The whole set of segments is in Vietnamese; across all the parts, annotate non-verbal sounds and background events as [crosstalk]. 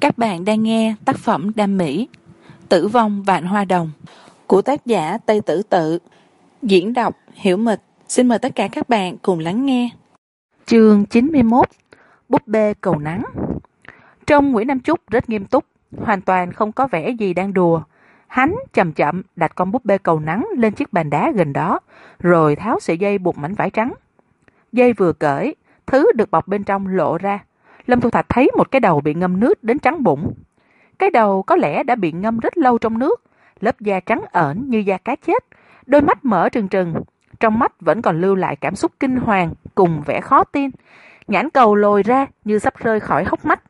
Các bạn đang nghe tác phẩm Đam Mỹ, Tử vong vạn hoa đồng, của tác giả Tây Tử Tự. Diễn đọc Hiểu Mịch. Xin mời tất cả các bạn cùng lắng nghe. Chương chín mươi mốt, Búp bê cầu nắng. Trong Nguyễn Nam Trúc rất nghiêm túc, Hoàn toàn không có vẻ gì đang đùa. Hắn chậm chậm đặt con búp bê cầu nắng lên chiếc bàn đá gần đó, Rồi tháo sợi dây buộc mảnh vải trắng. Dây vừa cởi, Thứ được bọc bên trong lộ ra. Lâm Thu Thạch thấy một cái đầu bị ngâm nước đến trắng bụng. Cái đầu có lẽ đã bị ngâm rất lâu trong nước, lớp da trắng ẩn như da cá chết, đôi mắt mở trừng trừng, trong mắt vẫn còn lưu lại cảm xúc kinh hoàng cùng vẻ khó tin. Nhãn cầu lồi ra như sắp rơi khỏi hốc mắt.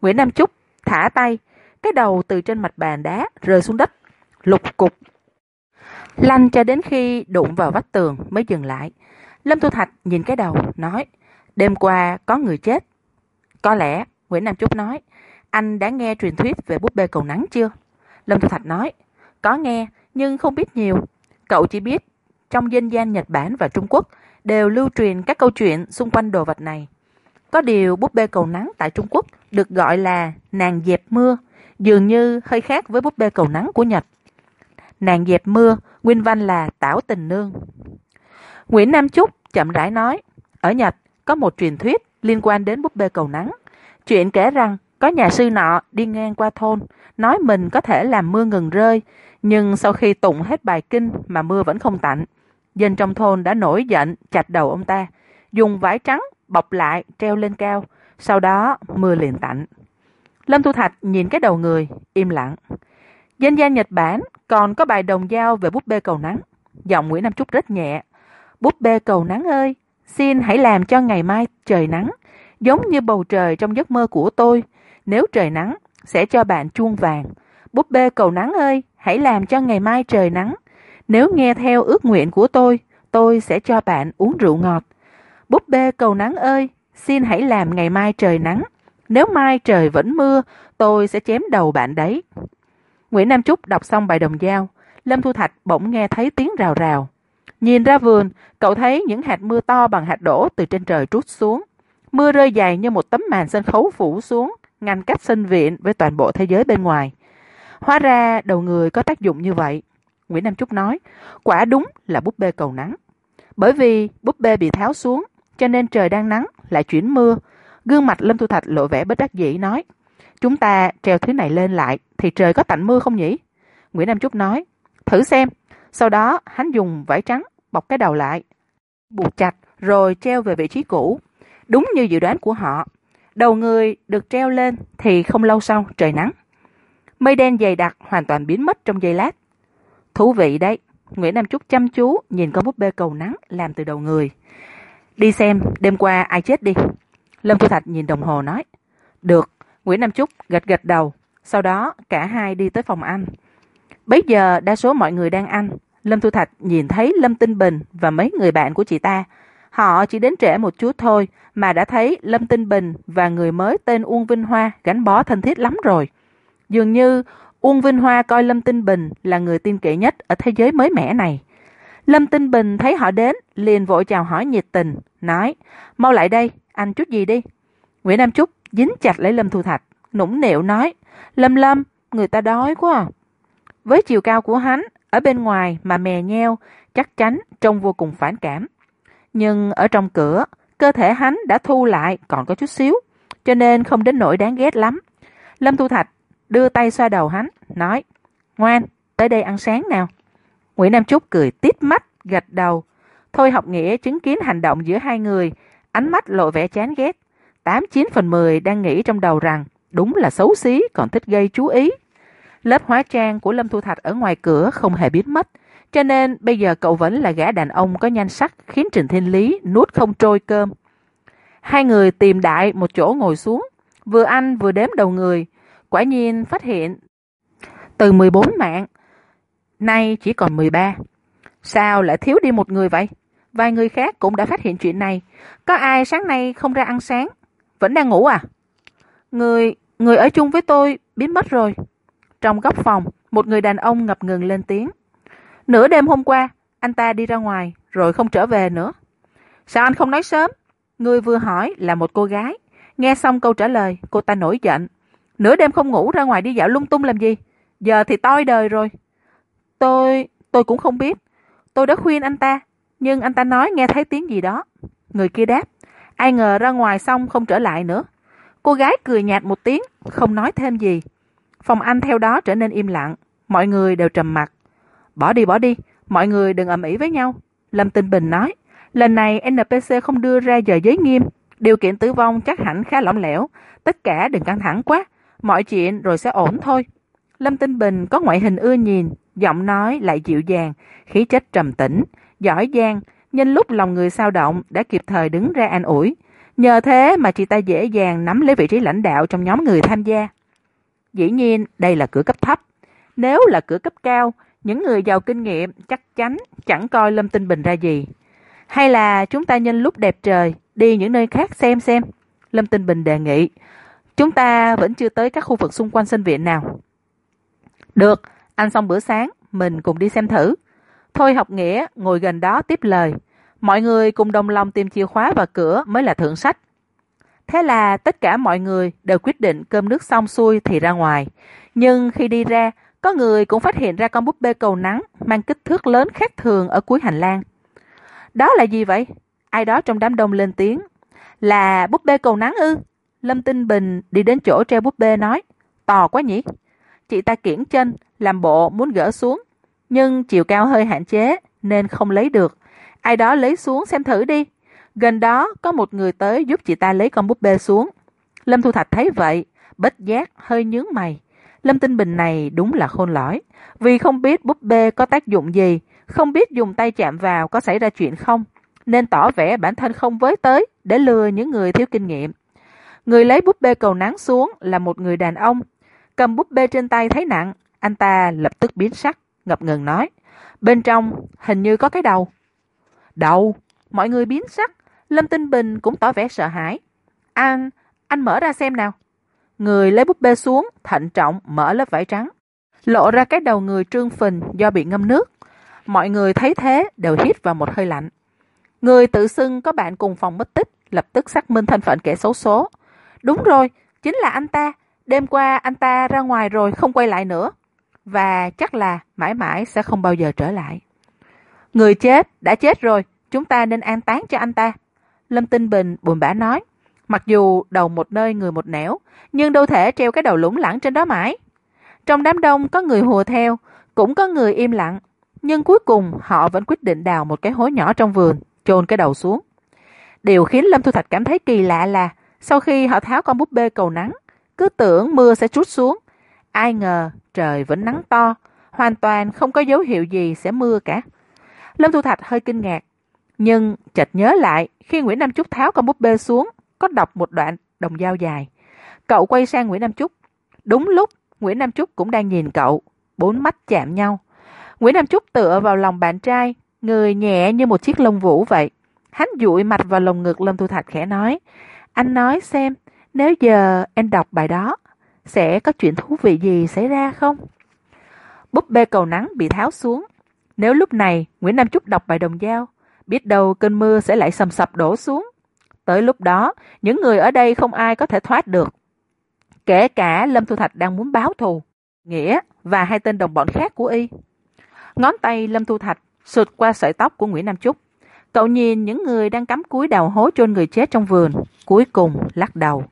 Nguyễn Nam Trúc thả tay, cái đầu từ trên mặt bàn đá rơi xuống đất, lục cục. Lăn cho đến khi đụng vào vách tường mới dừng lại. Lâm Thu Thạch nhìn cái đầu, nói, đêm qua có người chết, có lẽ, Nguyễn Nam Trúc nói, anh đã nghe truyền thuyết về búp bê cầu nắng chưa? Lâm Thu Thạch nói, có nghe, nhưng không biết nhiều. Cậu chỉ biết, trong dân gian Nhật Bản và Trung Quốc đều lưu truyền các câu chuyện xung quanh đồ vật này. Có điều búp bê cầu nắng tại Trung Quốc được gọi là nàng dẹp mưa, dường như hơi khác với búp bê cầu nắng của Nhật. Nàng dẹp mưa, nguyên văn là tảo tình nương. Nguyễn Nam Trúc chậm rãi nói, ở Nhật có một truyền thuyết liên quan đến búp bê cầu nắng. Chuyện kể rằng có nhà sư nọ đi ngang qua thôn, nói mình có thể làm mưa ngừng rơi, nhưng sau khi tụng hết bài kinh mà mưa vẫn không tạnh. Dân trong thôn đã nổi giận chặt đầu ông ta, dùng vải trắng bọc lại treo lên cao, sau đó mưa liền tạnh. Lâm Thu Thạch nhìn cái đầu người, im lặng. Dân gian Nhật Bản còn có bài đồng dao về búp bê cầu nắng. Giọng Nguyễn Nam Trúc rất nhẹ. Búp bê cầu nắng ơi, Xin hãy làm cho ngày mai trời nắng, giống như bầu trời trong giấc mơ của tôi. Nếu trời nắng, sẽ cho bạn chuông vàng. Búp bê cầu nắng ơi, hãy làm cho ngày mai trời nắng. Nếu nghe theo ước nguyện của tôi, tôi sẽ cho bạn uống rượu ngọt. Búp bê cầu nắng ơi, xin hãy làm ngày mai trời nắng. Nếu mai trời vẫn mưa, tôi sẽ chém đầu bạn đấy. Nguyễn Nam Trúc đọc xong bài đồng dao, Lâm Thu Thạch bỗng nghe thấy tiếng rào rào. Nhìn ra vườn, cậu thấy những hạt mưa to bằng hạt đổ từ trên trời trút xuống. Mưa rơi dày như một tấm màn sân khấu phủ xuống, ngăn cách sân viện với toàn bộ thế giới bên ngoài. Hóa ra đầu người có tác dụng như vậy. Nguyễn Nam Trúc nói, quả đúng là búp bê cầu nắng. Bởi vì búp bê bị tháo xuống, cho nên trời đang nắng, lại chuyển mưa. Gương mặt Lâm Thu Thạch lộ vẻ bất đắc dĩ nói, chúng ta treo thứ này lên lại thì trời có tạnh mưa không nhỉ? Nguyễn Nam Trúc nói, thử xem. Sau đó hắn dùng vải trắng bọc cái đầu lại, buộc chặt rồi treo về vị trí cũ. Đúng như dự đoán của họ, đầu người được treo lên thì không lâu sau trời nắng. Mây đen dày đặc hoàn toàn biến mất trong giây lát. Thú vị đấy, Nguyễn Nam Trúc chăm chú nhìn con búp bê cầu nắng làm từ đầu người. Đi xem đêm qua ai chết đi. Lâm Thu Thạch nhìn đồng hồ nói. Được, Nguyễn Nam Trúc gật gật đầu. Sau đó cả hai đi tới phòng ăn. Bây giờ đa số mọi người đang ăn, Lâm Thu Thạch nhìn thấy Lâm Tinh Bình và mấy người bạn của chị ta. Họ chỉ đến trễ một chút thôi mà đã thấy Lâm Tinh Bình và người mới tên Uông Vinh Hoa gắn bó thân thiết lắm rồi. Dường như Uông Vinh Hoa coi Lâm Tinh Bình là người tin cậy nhất ở thế giới mới mẻ này. Lâm Tinh Bình thấy họ đến, liền vội chào hỏi nhiệt tình, nói, mau lại đây, anh chút gì đi. Nguyễn Nam Trúc dính chặt lấy Lâm Thu Thạch, nũng nịu nói, Lâm Lâm, người ta đói quá à. Với chiều cao của hắn, ở bên ngoài mà mè nheo, chắc chắn trông vô cùng phản cảm. Nhưng ở trong cửa, cơ thể hắn đã thu lại còn có chút xíu, cho nên không đến nỗi đáng ghét lắm. Lâm Thu Thạch đưa tay xoa đầu hắn, nói, ngoan, tới đây ăn sáng nào. Nguyễn Nam Trúc cười tít mắt, gật đầu. Thôi học nghĩa chứng kiến hành động giữa hai người, ánh mắt lộ vẻ chán ghét. Tám chín phần mười đang nghĩ trong đầu rằng đúng là xấu xí còn thích gây chú ý Lớp hóa trang của Lâm Thu Thạch ở ngoài cửa không hề biến mất, cho nên bây giờ cậu vẫn là gã đàn ông có nhan sắc khiến Trình Thiên Lý nuốt không trôi cơm. Hai người tìm đại một chỗ ngồi xuống, vừa ăn vừa đếm đầu người, quả nhiên phát hiện từ 14 mạng, nay chỉ còn 13. Sao lại thiếu đi một người vậy? Vài người khác cũng đã phát hiện chuyện này. Có ai sáng nay không ra ăn sáng? Vẫn đang ngủ à? Người, người ở chung với tôi biến mất rồi. Trong góc phòng, một người đàn ông ngập ngừng lên tiếng. Nửa đêm hôm qua, anh ta đi ra ngoài, rồi không trở về nữa. Sao anh không nói sớm? Người vừa hỏi là một cô gái. Nghe xong câu trả lời, cô ta nổi giận. nửa đêm không ngủ ra ngoài đi dạo lung tung làm gì giờ thì toi đời rồi tôi tôi cũng không biết tôi đã khuyên anh ta nhưng anh ta nói nghe thấy tiếng gì đó người kia đáp ai ngờ ra ngoài xong không trở lại nữa cô gái cười nhạt một tiếng không nói thêm gì phòng anh theo đó trở nên im lặng. Mọi người đều trầm mặc. Bỏ đi bỏ đi. Mọi người đừng ầm ĩ với nhau. Lâm tinh bình nói, lần này npc không đưa ra giờ giới nghiêm. Điều kiện tử vong chắc hẳn khá lỏng lẻo. Tất cả đừng căng thẳng quá. Mọi chuyện rồi sẽ ổn thôi. Lâm tinh bình có ngoại hình ưa nhìn, giọng nói lại dịu dàng, khí chất trầm tĩnh, giỏi giang, nhân lúc lòng người sao động đã kịp thời đứng ra an ủi. Nhờ thế mà chị ta dễ dàng nắm lấy vị trí lãnh đạo trong nhóm người tham gia dĩ nhiên, đây là cửa cấp thấp. Nếu là cửa cấp cao, những người giàu kinh nghiệm chắc chắn chẳng coi lâm tinh bình ra gì. Hay là chúng ta nhân lúc đẹp trời, đi những nơi khác xem xem. Lâm tinh bình đề nghị, chúng ta vẫn chưa tới các khu vực xung quanh sân viện nào. Được, ăn xong bữa sáng, mình cùng đi xem thử. Thôi học nghĩa, ngồi gần đó tiếp lời. Mọi người cùng đồng lòng tìm chìa khóa và cửa mới là thượng sách thế là tất cả mọi người đều quyết định cơm nước xong xuôi thì ra ngoài. Nhưng khi đi ra, có người cũng phát hiện ra con búp bê cầu nắng mang kích thước lớn khác thường ở cuối hành lang. Đó là gì vậy? Ai đó trong đám đông lên tiếng. Là búp bê cầu nắng ư? Lâm tinh bình đi đến chỗ treo búp bê nói, to quá nhỉ. Chị ta kiển chân, làm bộ muốn gỡ xuống, nhưng chiều cao hơi hạn chế nên không lấy được. Ai đó lấy xuống xem thử đi gần đó, có một người tới giúp chị ta lấy con búp bê xuống. Lâm thu thạch thấy vậy, bất giác hơi nhướng mày. Lâm tinh bình này đúng là khôn lõi vì không biết búp bê có tác dụng gì, không biết dùng tay chạm vào có xảy ra chuyện không, nên tỏ vẻ bản thân không với tới để lừa những người thiếu kinh nghiệm. Người lấy búp bê cầu nắng xuống là một người đàn ông. Cầm búp bê trên tay thấy nặng, anh ta lập tức biến sắc, ngập ngừng nói. Bên trong hình như có cái đầu. Đầu? Mọi người biến sắc lâm tinh bình cũng tỏ vẻ sợ hãi. Anh anh mở ra xem nào. Người lấy búp bê xuống, thận trọng mở lớp vải trắng. Lộ ra cái đầu người trương phình do bị ngâm nước. Mọi người thấy thế đều hít vào một hơi lạnh. Người tự xưng có bạn cùng phòng mất tích lập tức xác minh thân phận kẻ xấu số. Đúng rồi, chính là anh ta. Đêm qua anh ta ra ngoài rồi không quay lại nữa. Và chắc là mãi mãi sẽ không bao giờ trở lại. Người chết đã chết rồi, chúng ta nên an táng cho anh ta lâm tinh bình buồn bã nói, mặc dù đầu một nơi người một nẻo, nhưng đâu thể treo cái đầu lủng lẳng trên đó mãi. Trong đám đông có người hùa theo, cũng có người im lặng, nhưng cuối cùng họ vẫn quyết định đào một cái hố nhỏ trong vườn, chôn cái đầu xuống. Điều khiến lâm thu thạch cảm thấy kỳ lạ là, sau khi họ tháo con búp bê cầu nắng, cứ tưởng mưa sẽ trút xuống. Ai ngờ trời vẫn nắng to, hoàn toàn không có dấu hiệu gì sẽ mưa cả. Lâm thu thạch hơi kinh ngạc nhưng chợt nhớ lại, khi nguyễn nam trúc tháo con búp bê xuống, có đọc một đoạn đồng dao dài. Cậu quay sang nguyễn nam trúc đúng lúc, nguyễn nam trúc cũng đang nhìn cậu. Bốn mắt chạm nhau. Nguyễn nam trúc tựa vào lòng bạn trai, người nhẹ như một chiếc lông vũ vậy. Hắn dụi mặt vào lồng ngực lâm thu thạch khẽ nói, anh nói xem, nếu giờ em đọc bài đó, sẽ có chuyện thú vị gì xảy ra không? Búp bê cầu nắng bị tháo xuống. Nếu lúc này nguyễn nam trúc đọc bài đồng dao biết đâu cơn mưa sẽ lại sầm sập đổ xuống. Tới lúc đó, những người ở đây không ai có thể thoát được. Kể cả lâm thu thạch đang muốn báo thù, nghĩa và hai tên đồng bọn khác của y. Ngón tay lâm thu thạch sượt qua sợi tóc của nguyễn nam trúc cậu nhìn những người đang cắm cúi đào hố chôn người chết trong vườn, cuối cùng lắc đầu.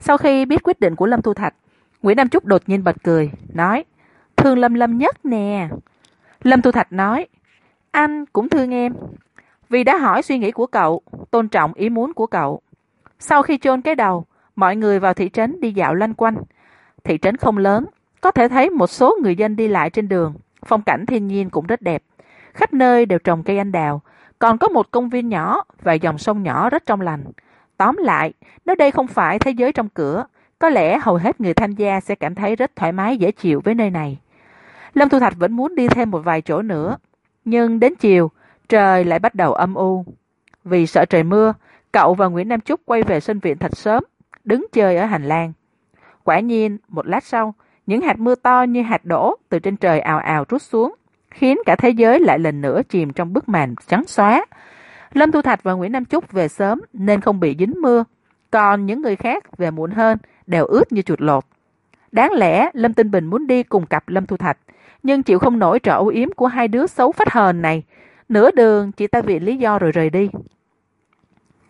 Sau khi biết quyết định của lâm thu thạch, nguyễn nam trúc đột nhiên bật cười, nói, thương lâm lâm nhất nè. Lâm thu thạch nói, anh cũng thương em vì đã hỏi suy nghĩ của cậu, tôn trọng ý muốn của cậu. Sau khi chôn cái đầu, mọi người vào thị trấn đi dạo lanh quanh. Thị trấn không lớn, có thể thấy một số người dân đi lại trên đường. Phong cảnh thiên nhiên cũng rất đẹp. Khắp nơi đều trồng cây anh đào. Còn có một công viên nhỏ và dòng sông nhỏ rất trong lành. Tóm lại, nếu đây không phải thế giới trong cửa, có lẽ hầu hết người tham gia sẽ cảm thấy rất thoải mái, dễ chịu với nơi này. Lâm thu thạch vẫn muốn đi thêm một vài chỗ nữa. Nhưng đến chiều trời lại bắt đầu âm u. Vì sợ trời mưa cậu và nguyễn nam trúc quay về sân viện thật sớm đứng chơi ở hành lang. Quả nhiên một lát sau những hạt mưa to như hạt đổ từ trên trời ào ào rút xuống khiến cả thế giới lại lần nữa chìm trong bức màn trắng xóa. Lâm thu thạch và nguyễn nam trúc về sớm nên không bị dính mưa còn những người khác về muộn hơn đều ướt như chuột lột. Đáng lẽ Lâm Tinh Bình muốn đi cùng cặp Lâm Thu Thạch, nhưng chịu không nổi trò âu yếm của hai đứa xấu phách hờn này. Nửa đường chị ta viện lý do rồi rời đi.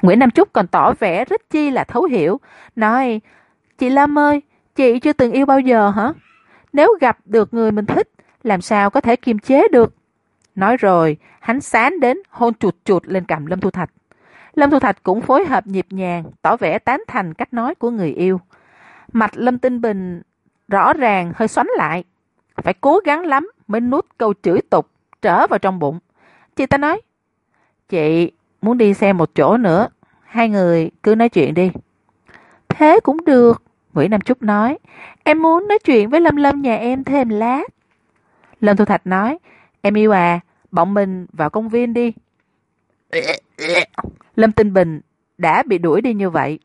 Nguyễn Nam Trúc còn tỏ vẻ rất chi là thấu hiểu, nói Chị Lâm ơi, chị chưa từng yêu bao giờ hả? Nếu gặp được người mình thích, làm sao có thể kiềm chế được? Nói rồi, hắn sán đến hôn chuột chuột lên cằm Lâm Thu Thạch. Lâm Thu Thạch cũng phối hợp nhịp nhàng, tỏ vẻ tán thành cách nói của người yêu. Mặt Lâm Tinh Bình rõ ràng hơi xoắn lại. Phải cố gắng lắm mới nuốt câu chửi tục trở vào trong bụng. Chị ta nói, chị muốn đi xem một chỗ nữa, hai người cứ nói chuyện đi. Thế cũng được, Nguyễn Nam Trúc nói, em muốn nói chuyện với Lâm Lâm nhà em thêm lát. Lâm Thu Thạch nói, em yêu à, bọn mình vào công viên đi. Lâm Tinh Bình đã bị đuổi đi như vậy.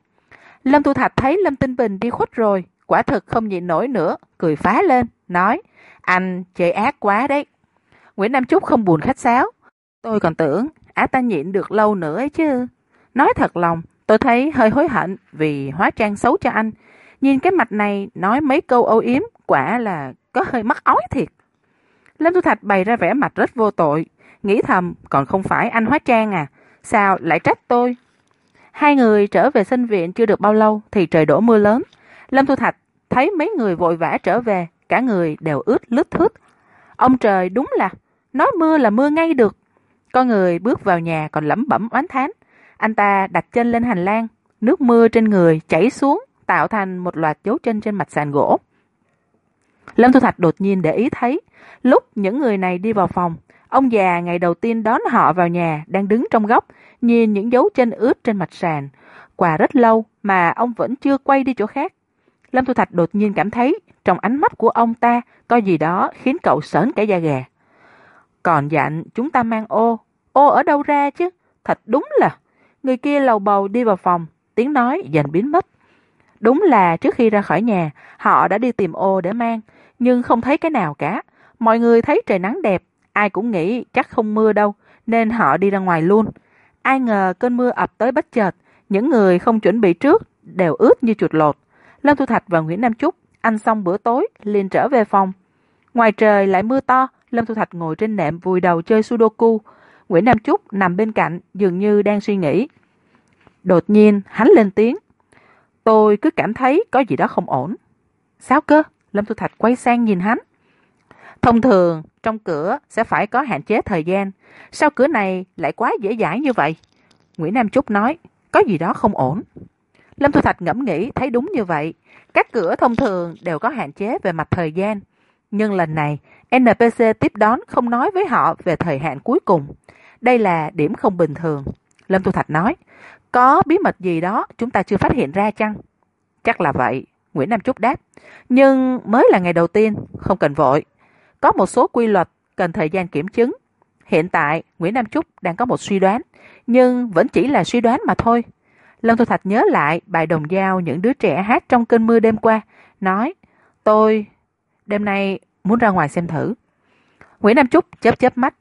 Lâm Thu Thạch thấy Lâm Tinh Bình đi khuất rồi, quả thực không nhịn nổi nữa, cười phá lên, nói, anh chơi ác quá đấy. Nguyễn Nam Trúc không buồn khách sáo. Tôi còn tưởng, á ta nhịn được lâu nữa ấy chứ. Nói thật lòng, tôi thấy hơi hối hận vì hóa trang xấu cho anh. Nhìn cái mặt này nói mấy câu âu yếm, quả là có hơi mắc ói thiệt. Lâm Thu Thạch bày ra vẻ mặt rất vô tội, nghĩ thầm còn không phải anh hóa trang à, sao lại trách tôi? Hai người trở về sinh viện chưa được bao lâu thì trời đổ mưa lớn. Lâm Thu Thạch thấy mấy người vội vã trở về, cả người đều ướt lướt thướt. Ông trời đúng là, nói mưa là mưa ngay được. Có người bước vào nhà còn lẩm bẩm oán thán. Anh ta đặt chân lên hành lang, nước mưa trên người chảy xuống, tạo thành một loạt dấu chân trên mặt sàn gỗ. Lâm Thu Thạch đột nhiên để ý thấy, lúc những người này đi vào phòng, ông già ngày đầu tiên đón họ vào nhà đang đứng trong góc, nhìn những dấu chân ướt trên mặt sàn. Qua rất lâu mà ông vẫn chưa quay đi chỗ khác. Lâm Thu Thạch đột nhiên cảm thấy trong ánh mắt của ông ta có gì đó khiến cậu sởn cả da gà. Còn dặn chúng ta mang ô, ô ở đâu ra chứ? Thật đúng là... Người kia lầu bầu đi vào phòng, tiếng nói dần biến mất. Đúng là trước khi ra khỏi nhà, họ đã đi tìm ô để mang, nhưng không thấy cái nào cả. Mọi người thấy trời nắng đẹp, ai cũng nghĩ chắc không mưa đâu, nên họ đi ra ngoài luôn. Ai ngờ cơn mưa ập tới bất chợt, những người không chuẩn bị trước đều ướt như chuột lột. Lâm Thu Thạch và Nguyễn Nam Trúc ăn xong bữa tối liền trở về phòng. Ngoài trời lại mưa to, Lâm Thu Thạch ngồi trên nệm vùi đầu chơi Sudoku. Nguyễn Nam Trúc nằm bên cạnh dường như đang suy nghĩ. Đột nhiên hắn lên tiếng. Tôi cứ cảm thấy có gì đó không ổn. Sao cơ? Lâm Thu Thạch quay sang nhìn hắn. Thông thường, trong cửa sẽ phải có hạn chế thời gian. Sao cửa này lại quá dễ dãi như vậy? Nguyễn Nam Trúc nói, có gì đó không ổn. Lâm Thu Thạch ngẫm nghĩ thấy đúng như vậy. Các cửa thông thường đều có hạn chế về mặt thời gian. Nhưng lần này, NPC tiếp đón không nói với họ về thời hạn cuối cùng. Đây là điểm không bình thường. Lâm Thu Thạch nói, có bí mật gì đó chúng ta chưa phát hiện ra chăng? Chắc là vậy, Nguyễn Nam Trúc đáp. Nhưng mới là ngày đầu tiên, không cần vội. Có một số quy luật cần thời gian kiểm chứng. Hiện tại, Nguyễn Nam Trúc đang có một suy đoán, nhưng vẫn chỉ là suy đoán mà thôi. Lâm Thu Thạch nhớ lại bài đồng dao những đứa trẻ hát trong cơn mưa đêm qua, nói, tôi đêm nay muốn ra ngoài xem thử. Nguyễn Nam Trúc chớp chớp mắt.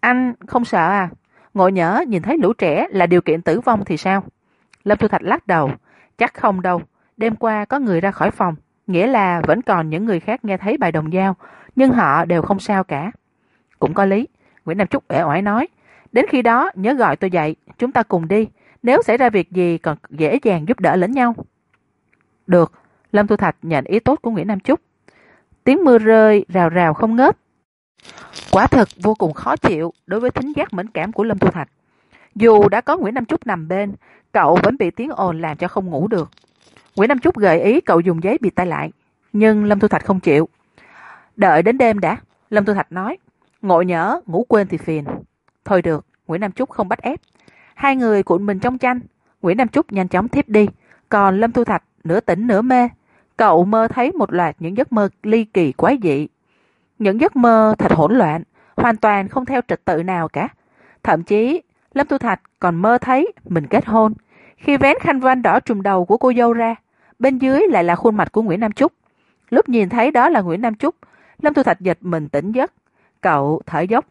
Anh không sợ à? Ngộ nhỡ nhìn thấy lũ trẻ là điều kiện tử vong thì sao? Lâm Thu Thạch lắc đầu. Chắc không đâu. Đêm qua có người ra khỏi phòng. Nghĩa là vẫn còn những người khác nghe thấy bài đồng dao. Nhưng họ đều không sao cả. Cũng có lý. Nguyễn Nam Trúc uể oải nói. Đến khi đó, nhớ gọi tôi dậy. Chúng ta cùng đi. Nếu xảy ra việc gì còn dễ dàng giúp đỡ lẫn nhau. Được. Lâm Thu Thạch nhận ý tốt của Nguyễn Nam Trúc. Tiếng mưa rơi rào rào không ngớt. Quả thật vô cùng khó chịu đối với thính giác mẫn cảm của Lâm Thu Thạch. Dù đã có Nguyễn Nam Trúc nằm bên, cậu vẫn bị tiếng ồn làm cho không ngủ được. Nguyễn Nam Trúc gợi ý cậu dùng giấy bịt tay lại, nhưng Lâm Thu Thạch không chịu. Đợi đến đêm đã, Lâm Thu Thạch nói. Ngộ nhỡ, ngủ quên thì phiền. Thôi được, Nguyễn Nam Trúc không bắt ép. Hai người cuộn mình trong chanh, Nguyễn Nam Trúc nhanh chóng thiếp đi, còn Lâm Thu Thạch nửa tỉnh nửa mê. Cậu mơ thấy một loạt những giấc mơ ly kỳ quái dị. Những giấc mơ thật hỗn loạn, hoàn toàn không theo trật tự nào cả. Thậm chí, Lâm Tu Thạch còn mơ thấy mình kết hôn. Khi vén khăn voan đỏ trùm đầu của cô dâu ra, bên dưới lại là khuôn mặt của Nguyễn Nam Trúc. Lúc nhìn thấy đó là Nguyễn Nam Trúc, Lâm Tu Thạch giật mình tỉnh giấc. Cậu thở dốc.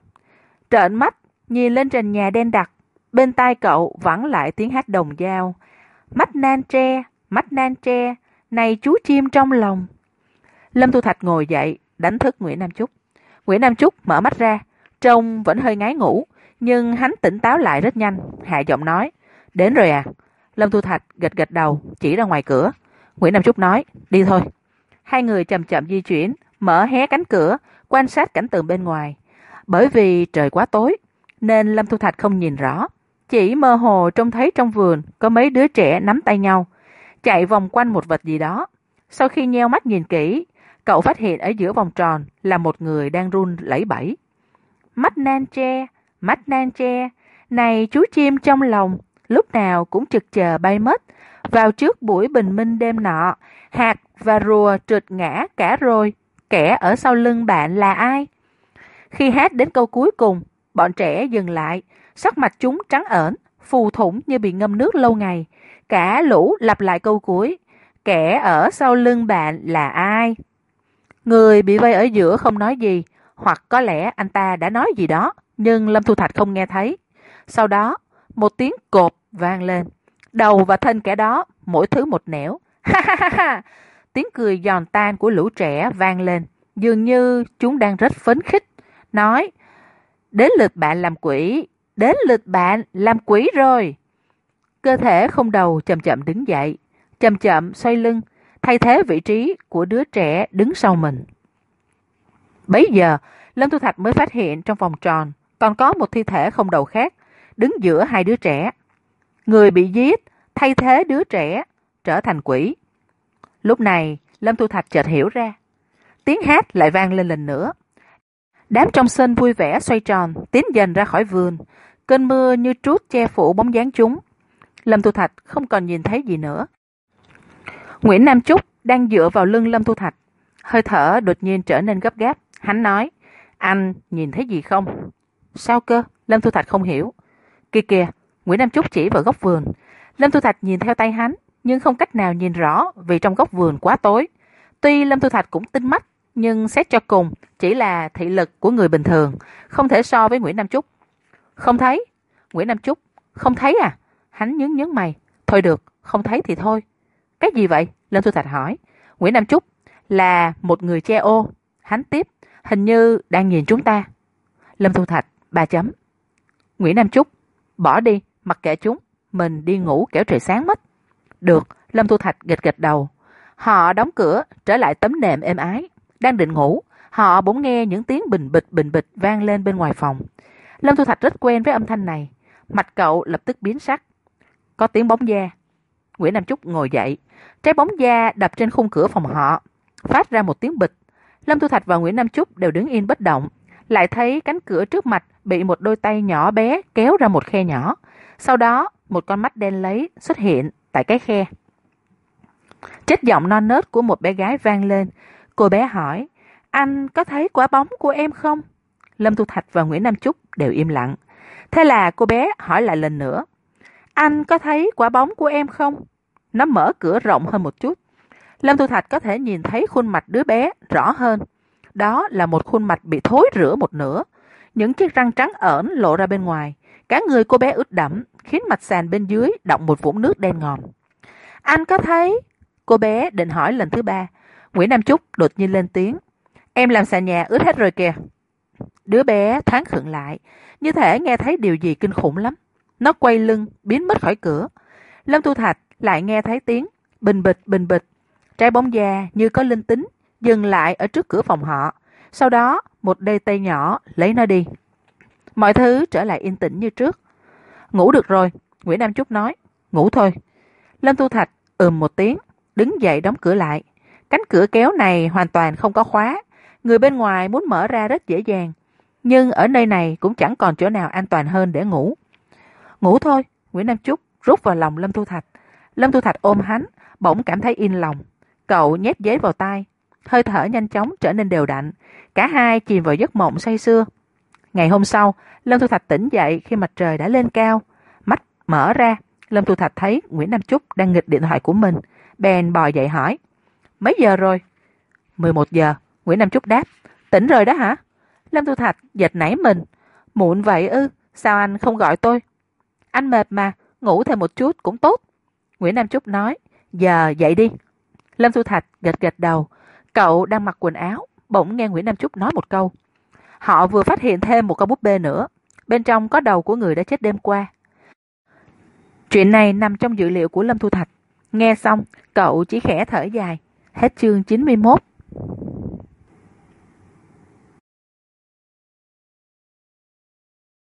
Trợn mắt, nhìn lên trần nhà đen đặc. Bên tai cậu vẳng lại tiếng hát đồng dao. Mắt nan tre, mắt nan tre, này chú chim trong lòng. lâm thu thạch ngồi dậy, đánh thức nguyễn nam trúc nguyễn nam trúc mở mắt ra, trông vẫn hơi ngái ngủ, nhưng hắn tỉnh táo lại rất nhanh, hạ giọng nói, đến rồi à? Lâm thu thạch gật gật đầu, chỉ ra ngoài cửa. Nguyễn nam trúc nói, đi thôi. Hai người chậm chậm di chuyển, mở hé cánh cửa, quan sát cảnh tượng bên ngoài. Bởi vì trời quá tối, nên lâm thu thạch không nhìn rõ, chỉ mơ hồ trông thấy trong vườn có mấy đứa trẻ nắm tay nhau chạy vòng quanh một vật gì đó. Sau khi nheo mắt nhìn kỹ, cậu phát hiện ở giữa vòng tròn là một người đang run lẩy bẩy. Mắt nan tre mắt nan tre này, chú chim trong lòng, lúc nào cũng trực chờ bay mất. Vào trước buổi bình minh đêm nọ, hạt và rùa trượt ngã cả rồi. Kẻ ở sau lưng bạn là ai? Khi hát đến câu cuối cùng, bọn trẻ dừng lại, sắc mặt chúng trắng ởn phù thủng như bị ngâm nước lâu ngày. Cả lũ lặp lại câu cuối, kẻ ở sau lưng bạn là ai? Người bị vây ở giữa không nói gì, hoặc có lẽ anh ta đã nói gì đó, nhưng lâm thu thạch không nghe thấy. Sau đó, một tiếng cột vang lên. Đầu và thân kẻ đó, mỗi thứ một nẻo. [laughs] Ha ha ha ha! Tiếng cười giòn tan của lũ trẻ vang lên. Dường như chúng đang rất phấn khích, nói, đến lượt bạn làm quỷ đến lượt bạn làm quỷ rồi. Cơ thể không đầu chậm chậm đứng dậy, chậm chậm xoay lưng, thay thế vị trí của đứa trẻ đứng sau mình. Bấy giờ, lâm thu thạch mới phát hiện trong vòng tròn còn có một thi thể không đầu khác đứng giữa hai đứa trẻ. Người bị giết thay thế đứa trẻ trở thành quỷ. Lúc này, lâm thu thạch chợt hiểu ra. Tiếng hát lại vang lên lần nữa đám trong sân vui vẻ xoay tròn, tiến dần ra khỏi vườn. Cơn mưa như trút che phủ bóng dáng chúng. Lâm thu thạch không còn nhìn thấy gì nữa. Nguyễn nam trúc đang dựa vào lưng lâm thu thạch. Hơi thở đột nhiên trở nên gấp gáp. Hắn nói, anh nhìn thấy gì không? Sao cơ? Lâm thu thạch không hiểu. Kìa kìa, nguyễn nam trúc chỉ vào góc vườn. Lâm thu thạch nhìn theo tay hắn, nhưng không cách nào nhìn rõ vì trong góc vườn quá tối. Tuy lâm thu thạch cũng tinh mắt nhưng xét cho cùng, chỉ là thị lực của người bình thường, không thể so với nguyễn nam trúc không thấy. Nguyễn nam trúc không thấy à? Hắn nhướng nhướng mày. Thôi được, không thấy thì thôi. Cái gì vậy? Lâm thu thạch hỏi. Nguyễn nam trúc là một người che ô. Hắn tiếp, hình như đang nhìn chúng ta. Lâm thu thạch, ba chấm. Nguyễn nam trúc bỏ đi, mặc kệ chúng. Mình đi ngủ kẻo trời sáng mất. Được, lâm thu thạch gật gật đầu. Họ đóng cửa, trở lại tấm nệm êm ái đang định ngủ, họ bỗng nghe những tiếng bình bịch bình bịch vang lên bên ngoài phòng. Lâm thu thạch rất quen với âm thanh này. Mặt cậu lập tức biến sắc. Có tiếng bóng da. Nguyễn nam trúc ngồi dậy. Trái bóng da đập trên khung cửa phòng họ, phát ra một tiếng bịch. Lâm thu thạch và nguyễn nam trúc đều đứng yên bất động. Lại thấy cánh cửa trước mặt bị một đôi tay nhỏ bé kéo ra một khe nhỏ. Sau đó, một con mắt đen lấy xuất hiện tại cái khe. Chết giọng non nớt của một bé gái vang lên cô bé hỏi, anh có thấy quả bóng của em không? Lâm thu thạch và nguyễn nam trúc đều im lặng. Thế là cô bé hỏi lại lần nữa, anh có thấy quả bóng của em không? Nó mở cửa rộng hơn một chút. Lâm thu thạch có thể nhìn thấy khuôn mặt đứa bé rõ hơn. Đó là một khuôn mặt bị thối rửa một nửa. Những chiếc răng trắng ẩn lộ ra bên ngoài. Cả người cô bé ướt đẫm, khiến mặt sàn bên dưới động một vũng nước đen ngòm. Anh có thấy? Cô bé định hỏi lần thứ ba nguyễn nam trúc đột nhiên lên tiếng. Em làm xà nhà ướt hết rồi kìa. Đứa bé thoáng khựng lại. Như thể nghe thấy điều gì kinh khủng lắm. Nó quay lưng, biến mất khỏi cửa. Lâm Tu thạch lại nghe thấy tiếng bình bịch bình bịch. Trái bóng da như có linh tính, dừng lại ở trước cửa phòng họ. Sau đó, một đê tay nhỏ lấy nó đi. Mọi thứ trở lại yên tĩnh như trước. Ngủ được rồi, nguyễn nam trúc nói. Ngủ thôi. Lâm Tu thạch ừm một tiếng, đứng dậy đóng cửa lại cánh cửa kéo này hoàn toàn không có khóa. Người bên ngoài muốn mở ra rất dễ dàng, nhưng ở nơi này cũng chẳng còn chỗ nào an toàn hơn để ngủ. Ngủ thôi, nguyễn nam trúc rút vào lòng lâm thu thạch. Lâm thu thạch ôm hắn, bỗng cảm thấy yên lòng. Cậu nhét giấy vào tai hơi thở nhanh chóng trở nên đều đặn. Cả hai chìm vào giấc mộng say sưa. Ngày hôm sau, lâm thu thạch tỉnh dậy khi mặt trời đã lên cao. Mắt mở ra, lâm thu thạch thấy nguyễn nam trúc đang nghịch điện thoại của mình. Bèn bò dậy hỏi mấy giờ rồi? Mười một giờ. Nguyễn nam trúc đáp. Tỉnh rồi đó hả? Lâm thu thạch giật nảy mình. Muộn vậy ư? Sao anh không gọi tôi? Anh mệt mà. Ngủ thêm một chút cũng tốt. Nguyễn nam trúc nói. Giờ dậy đi. Lâm thu thạch gật gật đầu. Cậu đang mặc quần áo. Bỗng nghe nguyễn nam trúc nói một câu. Họ vừa phát hiện thêm một con búp bê nữa. Bên trong có đầu của người đã chết đêm qua. Chuyện này nằm trong dữ liệu của lâm thu thạch. Nghe xong, cậu chỉ khẽ thở dài hết chương chín mươi mốt.